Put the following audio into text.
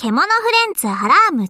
獣フレンズアラーム2